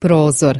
prozor.